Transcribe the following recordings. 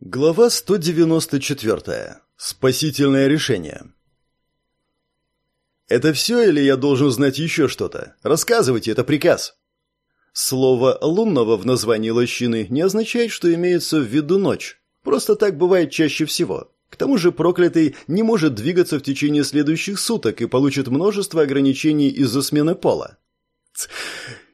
Глава 194. Спасительное решение. «Это все или я должен знать еще что-то? Рассказывайте, это приказ». Слово «лунного» в названии лощины не означает, что имеется в виду ночь. Просто так бывает чаще всего. К тому же проклятый не может двигаться в течение следующих суток и получит множество ограничений из-за смены пола.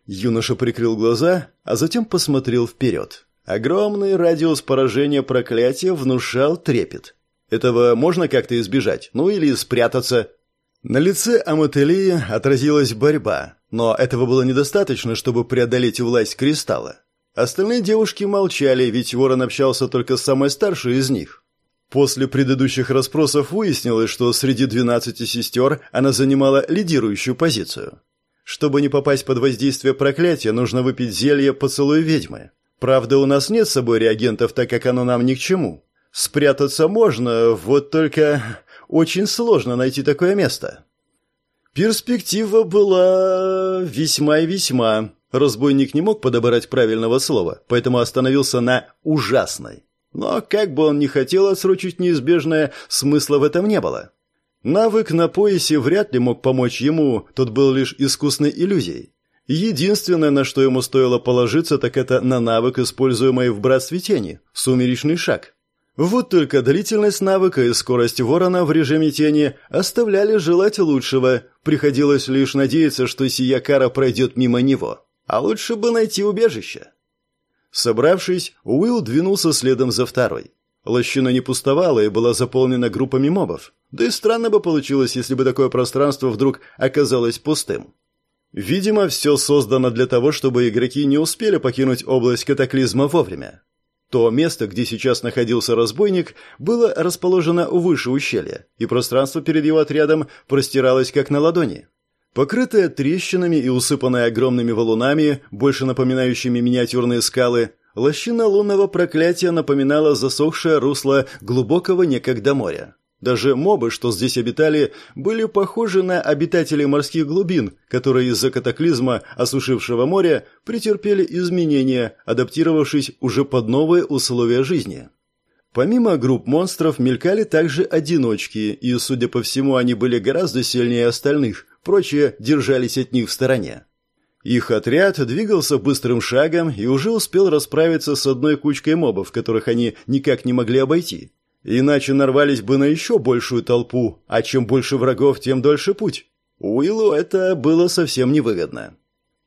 Юноша прикрыл глаза, а затем посмотрел вперед. Огромный радиус поражения проклятия внушал трепет. Этого можно как-то избежать, ну или спрятаться. На лице Амателии отразилась борьба, но этого было недостаточно, чтобы преодолеть власть кристалла. Остальные девушки молчали, ведь Ворон общался только с самой старшей из них. После предыдущих расспросов выяснилось, что среди двенадцати сестер она занимала лидирующую позицию. Чтобы не попасть под воздействие проклятия, нужно выпить зелье поцелуй ведьмы. Правда, у нас нет с собой реагентов, так как оно нам ни к чему. Спрятаться можно, вот только очень сложно найти такое место. Перспектива была весьма и весьма. Разбойник не мог подобрать правильного слова, поэтому остановился на «ужасной». Но как бы он ни хотел отсрочить неизбежное, смысла в этом не было. Навык на поясе вряд ли мог помочь ему, тот был лишь искусной иллюзией. Единственное, на что ему стоило положиться, так это на навык, используемый в братстве тени – сумеречный шаг. Вот только длительность навыка и скорость ворона в режиме тени оставляли желать лучшего, приходилось лишь надеяться, что сия кара пройдет мимо него. А лучше бы найти убежище. Собравшись, Уилл двинулся следом за второй. Лощина не пустовала и была заполнена группами мобов. Да и странно бы получилось, если бы такое пространство вдруг оказалось пустым. Видимо, все создано для того, чтобы игроки не успели покинуть область катаклизма вовремя. То место, где сейчас находился разбойник, было расположено выше ущелья, и пространство перед его отрядом простиралось как на ладони. Покрытая трещинами и усыпанная огромными валунами, больше напоминающими миниатюрные скалы, лощина лунного проклятия напоминала засохшее русло глубокого некогда моря. Даже мобы, что здесь обитали, были похожи на обитателей морских глубин, которые из-за катаклизма осушившего моря претерпели изменения, адаптировавшись уже под новые условия жизни. Помимо групп монстров мелькали также одиночки, и, судя по всему, они были гораздо сильнее остальных, прочие держались от них в стороне. Их отряд двигался быстрым шагом и уже успел расправиться с одной кучкой мобов, которых они никак не могли обойти. Иначе нарвались бы на еще большую толпу, а чем больше врагов, тем дольше путь. Уиллу это было совсем невыгодно.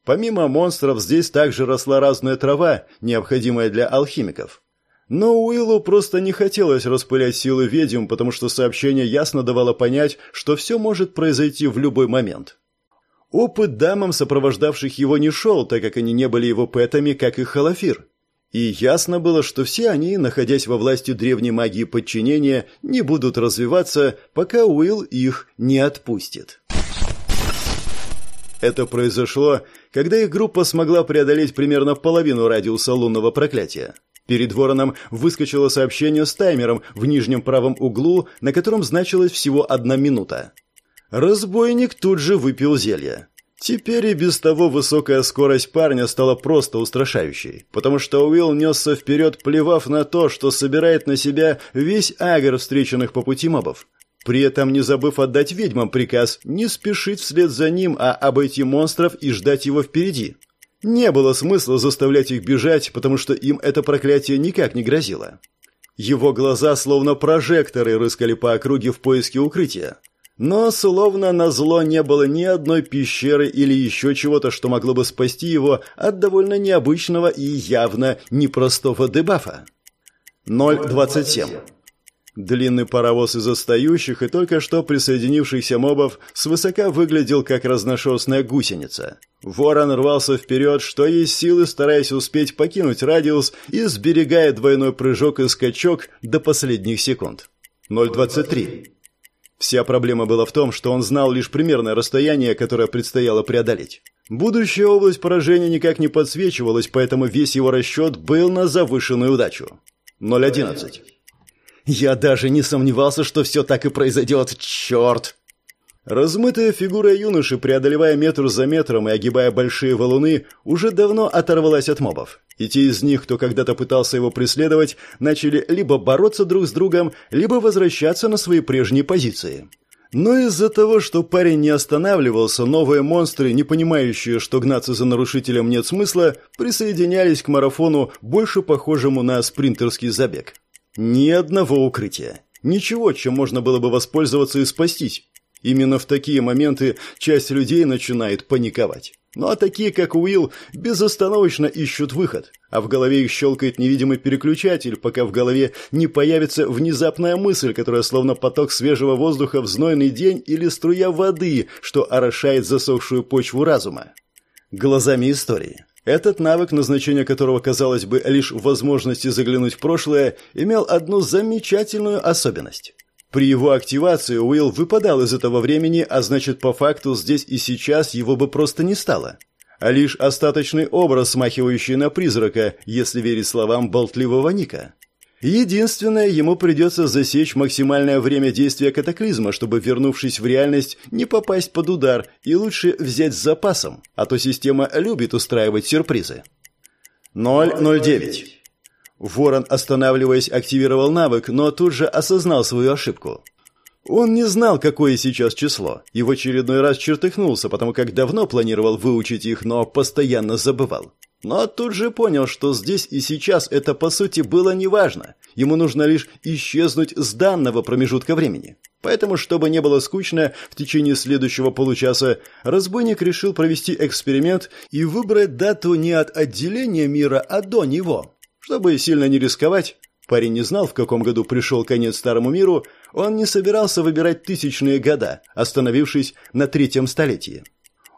Помимо монстров, здесь также росла разная трава, необходимая для алхимиков. Но Уиллу просто не хотелось распылять силы ведьм, потому что сообщение ясно давало понять, что все может произойти в любой момент. Опыт дамам, сопровождавших его, не шел, так как они не были его пэтами, как и Халафир. И ясно было, что все они, находясь во власти древней магии подчинения, не будут развиваться, пока Уилл их не отпустит. Это произошло, когда их группа смогла преодолеть примерно половину радиуса лунного проклятия. Перед вороном выскочило сообщение с таймером в нижнем правом углу, на котором значилась всего одна минута. Разбойник тут же выпил зелье. Теперь и без того высокая скорость парня стала просто устрашающей, потому что Уилл несся вперед, плевав на то, что собирает на себя весь агр встреченных по пути мобов. При этом не забыв отдать ведьмам приказ не спешить вслед за ним, а обойти монстров и ждать его впереди. Не было смысла заставлять их бежать, потому что им это проклятие никак не грозило. Его глаза, словно прожекторы, рыскали по округе в поиске укрытия. Но словно на зло не было ни одной пещеры или еще чего-то, что могло бы спасти его от довольно необычного и явно непростого дебафа. 0.27. Длинный паровоз из остающих и только что присоединившихся мобов свысока выглядел как разношерстная гусеница. Ворон рвался вперед, что есть силы, стараясь успеть покинуть радиус и сберегая двойной прыжок и скачок до последних секунд. 0.23. Вся проблема была в том, что он знал лишь примерное расстояние, которое предстояло преодолеть. Будущая область поражения никак не подсвечивалась, поэтому весь его расчет был на завышенную удачу. 0.11. «Я даже не сомневался, что все так и произойдет, черт!» Размытая фигура юноши, преодолевая метр за метром и огибая большие валуны, уже давно оторвалась от мобов. И те из них, кто когда-то пытался его преследовать, начали либо бороться друг с другом, либо возвращаться на свои прежние позиции. Но из-за того, что парень не останавливался, новые монстры, не понимающие, что гнаться за нарушителем нет смысла, присоединялись к марафону, больше похожему на спринтерский забег. Ни одного укрытия. Ничего, чем можно было бы воспользоваться и спастись. Именно в такие моменты часть людей начинает паниковать. Ну а такие, как Уилл, безостановочно ищут выход, а в голове их щелкает невидимый переключатель, пока в голове не появится внезапная мысль, которая словно поток свежего воздуха в знойный день или струя воды, что орошает засохшую почву разума. Глазами истории. Этот навык, назначение которого, казалось бы, лишь в возможности заглянуть в прошлое, имел одну замечательную особенность. При его активации Уилл выпадал из этого времени, а значит, по факту здесь и сейчас его бы просто не стало. А лишь остаточный образ, смахивающий на призрака, если верить словам болтливого Ника. Единственное, ему придется засечь максимальное время действия катаклизма, чтобы, вернувшись в реальность, не попасть под удар и лучше взять с запасом, а то система любит устраивать сюрпризы. 009. Ворон, останавливаясь, активировал навык, но тут же осознал свою ошибку. Он не знал, какое сейчас число, и в очередной раз чертыхнулся, потому как давно планировал выучить их, но постоянно забывал. Но тут же понял, что здесь и сейчас это по сути было неважно. Ему нужно лишь исчезнуть с данного промежутка времени. Поэтому, чтобы не было скучно, в течение следующего получаса разбойник решил провести эксперимент и выбрать дату не от отделения мира, а до него. Чтобы сильно не рисковать, парень не знал, в каком году пришел конец старому миру, он не собирался выбирать тысячные года, остановившись на третьем столетии.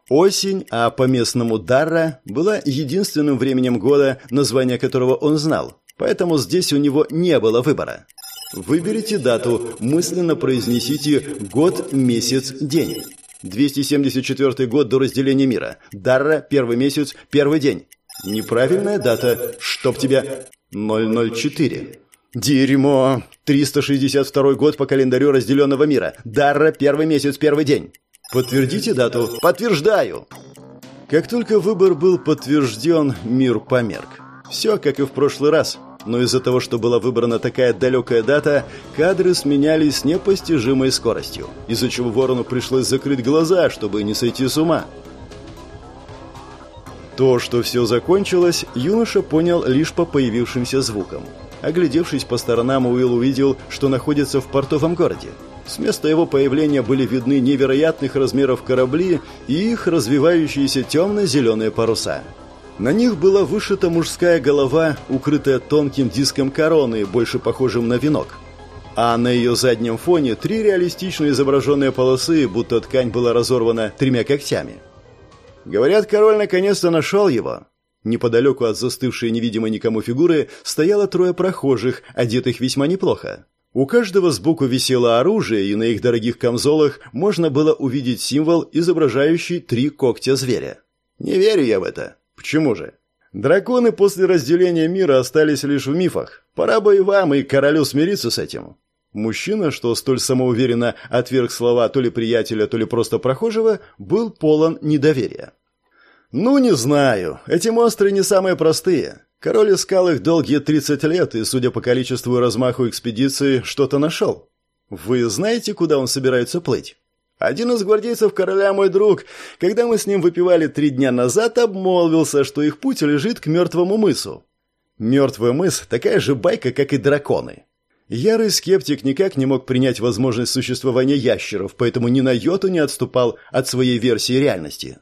Осень, а по-местному Дарра, была единственным временем года, название которого он знал, поэтому здесь у него не было выбора. Выберите дату, мысленно произнесите год, месяц, день. 274 год до разделения мира. Дарра, первый месяц, первый день. Неправильная дата. Чтоб тебя... 004. Дерьмо. 362 год по календарю разделенного мира. Дарра, первый месяц, первый день. Подтвердите дату. Подтверждаю. Как только выбор был подтвержден, мир померк. Все, как и в прошлый раз. Но из-за того, что была выбрана такая далекая дата, кадры сменялись с непостижимой скоростью, из-за чего Ворону пришлось закрыть глаза, чтобы не сойти с ума. То, что все закончилось, юноша понял лишь по появившимся звукам. Оглядевшись по сторонам, Уилл увидел, что находится в портовом городе. С места его появления были видны невероятных размеров корабли и их развивающиеся темно-зеленые паруса. На них была вышита мужская голова, укрытая тонким диском короны, больше похожим на венок. А на ее заднем фоне три реалистично изображенные полосы, будто ткань была разорвана тремя когтями – Говорят, король наконец-то нашел его. Неподалеку от застывшей невидимой никому фигуры стояло трое прохожих, одетых весьма неплохо. У каждого сбоку висело оружие, и на их дорогих камзолах можно было увидеть символ, изображающий три когтя зверя. Не верю я в это. Почему же? Драконы после разделения мира остались лишь в мифах. Пора бы и вам, и королю смириться с этим. Мужчина, что столь самоуверенно отверг слова то ли приятеля, то ли просто прохожего, был полон недоверия. «Ну, не знаю. Эти монстры не самые простые. Король искал их долгие 30 лет и, судя по количеству и размаху экспедиции, что-то нашел. Вы знаете, куда он собирается плыть?» Один из гвардейцев короля мой друг, когда мы с ним выпивали три дня назад, обмолвился, что их путь лежит к мертвому мысу. Мертвый мыс – такая же байка, как и драконы. Ярый скептик никак не мог принять возможность существования ящеров, поэтому ни на йоту не отступал от своей версии реальности.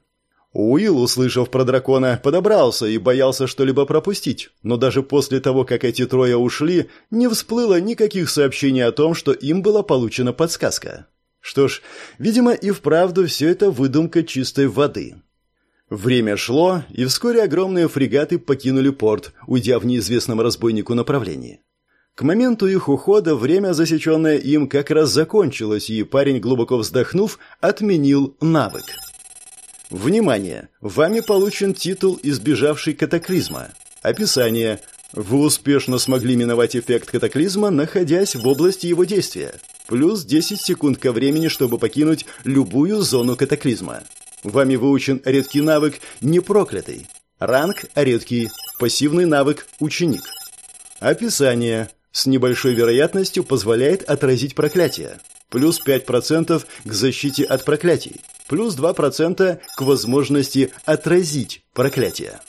Уилл, услышав про дракона, подобрался и боялся что-либо пропустить, но даже после того, как эти трое ушли, не всплыло никаких сообщений о том, что им была получена подсказка. Что ж, видимо, и вправду все это выдумка чистой воды. Время шло, и вскоре огромные фрегаты покинули порт, уйдя в неизвестном разбойнику направлении. К моменту их ухода время, засеченное им, как раз закончилось, и парень, глубоко вздохнув, отменил навык. Внимание! Вами получен титул «Избежавший катаклизма». Описание. Вы успешно смогли миновать эффект катаклизма, находясь в области его действия. Плюс 10 секунд ко времени, чтобы покинуть любую зону катаклизма. Вами выучен редкий навык «Непроклятый». Ранг «Редкий». Пассивный навык «Ученик». Описание. С небольшой вероятностью позволяет отразить проклятие. Плюс 5% к защите от проклятий. Плюс 2% к возможности отразить проклятие.